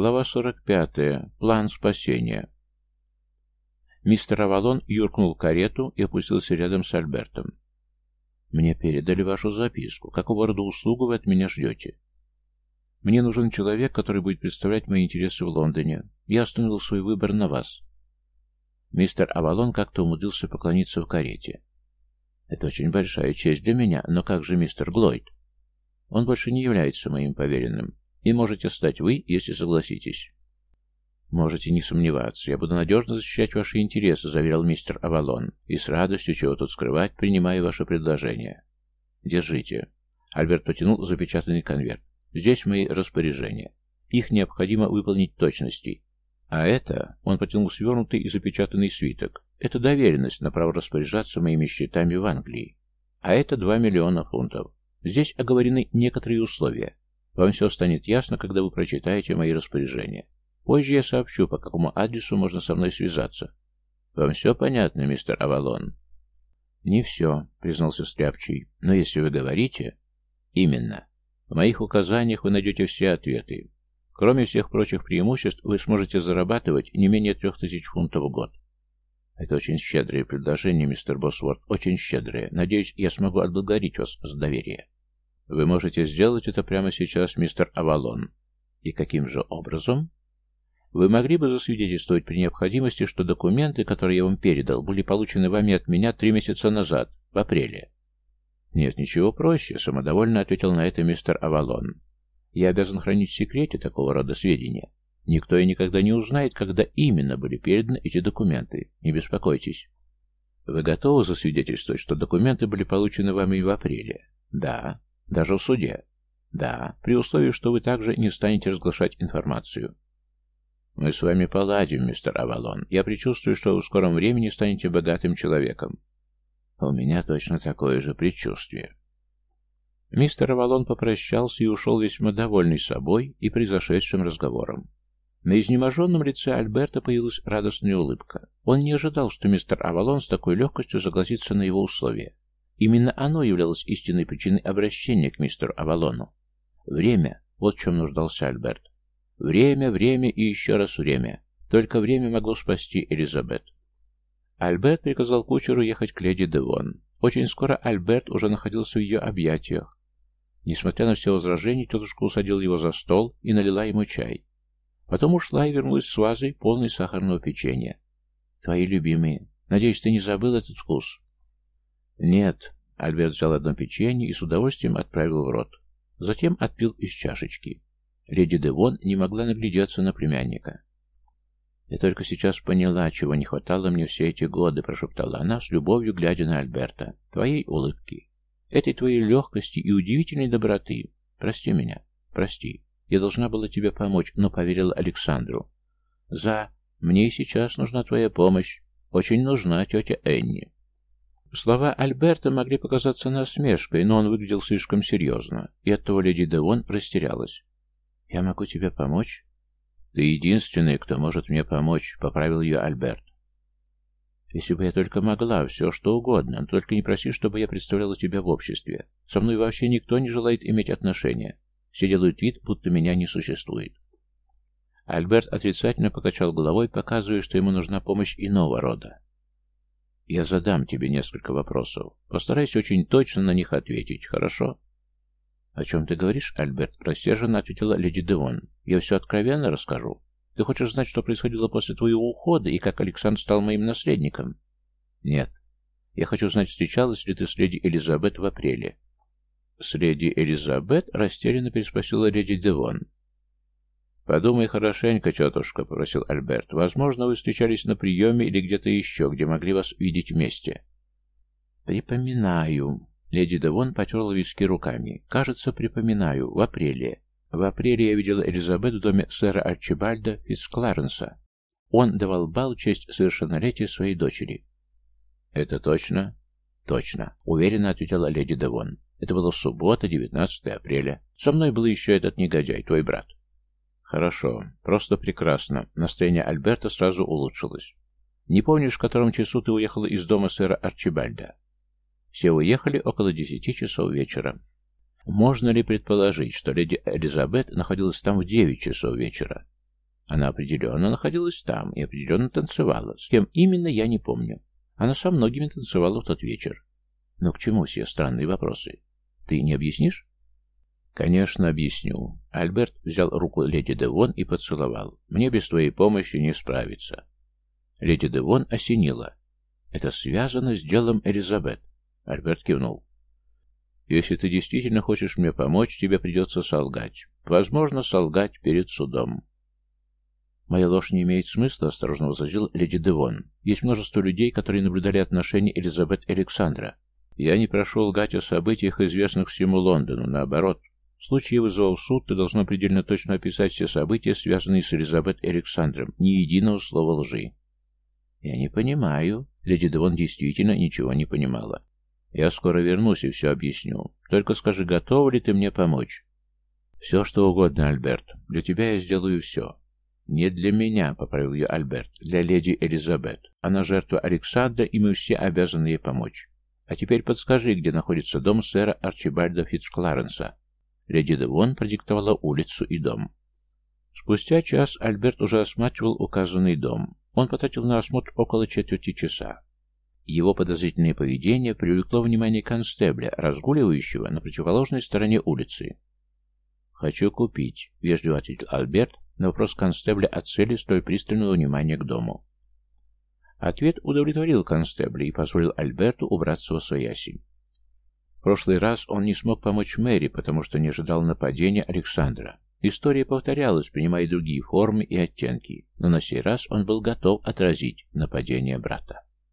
Глава 45. План спасения. Мистер Авалон юркнул в карету и опустился рядом с Альбертом. «Мне передали вашу записку. Какого рода услугу вы от меня ждете?» «Мне нужен человек, который будет представлять мои интересы в Лондоне. Я остановил свой выбор на вас». Мистер Авалон как-то умудрился поклониться в карете. «Это очень большая честь для меня, но как же мистер Глойд?» «Он больше не является моим поверенным. И можете стать вы, если согласитесь. Можете не сомневаться, я буду надежно защищать ваши интересы, заверил мистер Авалон, и с радостью, чего тут скрывать, принимаю ваше предложение. Держите. Альберт потянул запечатанный конверт. Здесь мои распоряжения. Их необходимо выполнить точности. А это, он потянул свернутый и запечатанный свиток, это доверенность на право распоряжаться моими счетами в Англии. А это 2 миллиона фунтов. Здесь оговорены некоторые условия. Вам все станет ясно, когда вы прочитаете мои распоряжения. Позже я сообщу, по какому адресу можно со мной связаться. Вам все понятно, мистер Авалон? Не все, признался Стряпчий. Но если вы говорите... Именно. В моих указаниях вы найдете все ответы. Кроме всех прочих преимуществ, вы сможете зарабатывать не менее трех тысяч фунтов в год. Это очень щедрое предложение, мистер Босворд, очень щедрое. Надеюсь, я смогу отблагодарить вас за доверие. Вы можете сделать это прямо сейчас, мистер Авалон. И каким же образом? Вы могли бы засвидетельствовать при необходимости, что документы, которые я вам передал, были получены вами от меня три месяца назад, в апреле. Нет, ничего проще, самодовольно ответил на это мистер Авалон. Я обязан хранить в секрете такого рода сведения. Никто и никогда не узнает, когда именно были переданы эти документы. Не беспокойтесь. Вы готовы засвидетельствовать, что документы были получены вами в апреле? Да. Даже в суде? Да, при условии, что вы также не станете разглашать информацию. Мы с вами поладим, мистер Авалон. Я предчувствую, что вы в скором времени станете богатым человеком. У меня точно такое же предчувствие. Мистер Авалон попрощался и ушел весьма довольный собой и произошедшим разговором. На изнеможенном лице Альберта появилась радостная улыбка. Он не ожидал, что мистер Авалон с такой легкостью согласится на его условия. Именно оно являлось истинной причиной обращения к мистеру Авалону. Время, вот в чем нуждался Альберт. Время, время и еще раз время. Только время могло спасти Элизабет. Альберт приказал кучеру ехать к леди Девон. Очень скоро Альберт уже находился в ее объятиях. Несмотря на все возражения, тетушка усадила его за стол и налила ему чай. Потом ушла и вернулась с вазой, полной сахарного печенья. «Твои любимые. Надеюсь, ты не забыл этот вкус?» «Нет». Альберт взял одно печенье и с удовольствием отправил в рот. Затем отпил из чашечки. Леди Девон не могла наглядеться на племянника. «Я только сейчас поняла, чего не хватало мне все эти годы», — прошептала она, с любовью глядя на Альберта. «Твоей улыбки, этой твоей легкости и удивительной доброты. Прости меня, прости. Я должна была тебе помочь, но поверила Александру. За... Мне сейчас нужна твоя помощь. Очень нужна тетя Энни». Слова Альберта могли показаться насмешкой, но он выглядел слишком серьезно, и оттого леди Девон растерялась. «Я могу тебе помочь?» «Ты единственный, кто может мне помочь», — поправил ее Альберт. «Если бы я только могла, все что угодно, но только не проси, чтобы я представляла тебя в обществе. Со мной вообще никто не желает иметь отношения. Все делают вид, будто меня не существует». Альберт отрицательно покачал головой, показывая, что ему нужна помощь иного рода. Я задам тебе несколько вопросов. Постарайся очень точно на них ответить, хорошо? О чем ты говоришь, Альберт? Рассерженно ответила леди Девон. Я все откровенно расскажу. Ты хочешь знать, что происходило после твоего ухода и как Александр стал моим наследником? Нет. Я хочу знать, встречалась ли ты с леди Элизабет в апреле. С леди Элизабет? Растерянно переспросила леди Девон. «Подумай хорошенько, тетушка», — попросил Альберт. «Возможно, вы встречались на приеме или где-то еще, где могли вас видеть вместе». «Припоминаю». Леди Девон потерла виски руками. «Кажется, припоминаю. В апреле. В апреле я видела Элизабет в доме сэра Арчибальда Фицкларенса. Он давал бал в честь совершеннолетия своей дочери». «Это точно?» «Точно», — уверенно ответила леди Девон. «Это была суббота, 19 апреля. Со мной был еще этот негодяй, твой брат». «Хорошо. Просто прекрасно». Настроение Альберта сразу улучшилось. «Не помнишь, в котором часу ты уехала из дома сэра Арчибальда?» Все уехали около десяти часов вечера. Можно ли предположить, что леди Элизабет находилась там в девять часов вечера? Она определенно находилась там и определенно танцевала. С кем именно, я не помню. Она со многими танцевала в тот вечер. Но к чему все странные вопросы? Ты не объяснишь? Конечно, объясню. Альберт взял руку леди Девон и поцеловал. Мне без твоей помощи не справиться. Леди Девон осенила. Это связано с делом Элизабет. Альберт кивнул. Если ты действительно хочешь мне помочь, тебе придется солгать. Возможно, солгать перед судом. «Моя ложь не имеет смысла», — осторожно возразил леди Девон. «Есть множество людей, которые наблюдали отношения Элизабет и Александра. Я не прошу лгать о событиях, известных всему Лондону. Наоборот, в случае вызова в суд ты должна предельно точно описать все события, связанные с Элизабет Александром. Ни единого слова лжи». «Я не понимаю». Леди Девон действительно ничего не понимала. «Я скоро вернусь и все объясню. Только скажи, готова ли ты мне помочь?» «Все, что угодно, Альберт. Для тебя я сделаю все. «Не для меня», — поправил ее Альберт, — «для леди Элизабет. Она жертва Александра, и мы все обязаны ей помочь. А теперь подскажи, где находится дом сэра Арчибальда Фитцкларенса». Леди Девон продиктовала улицу и дом. Спустя час Альберт уже осматривал указанный дом. Он потратил на осмотр около четверти часа. Его подозрительное поведение привлекло внимание констебля, разгуливающего на противоположной стороне улицы. «Хочу купить», — вежливо ответил Альберт, на вопрос констебля о цели столь пристального внимания к дому. Ответ удовлетворил констебля и позволил Альберту убраться во свояси. В прошлый раз он не смог помочь Мэри, потому что не ожидал нападения Александра. История повторялась, принимая другие формы и оттенки, но на сей раз он был готов отразить нападение брата.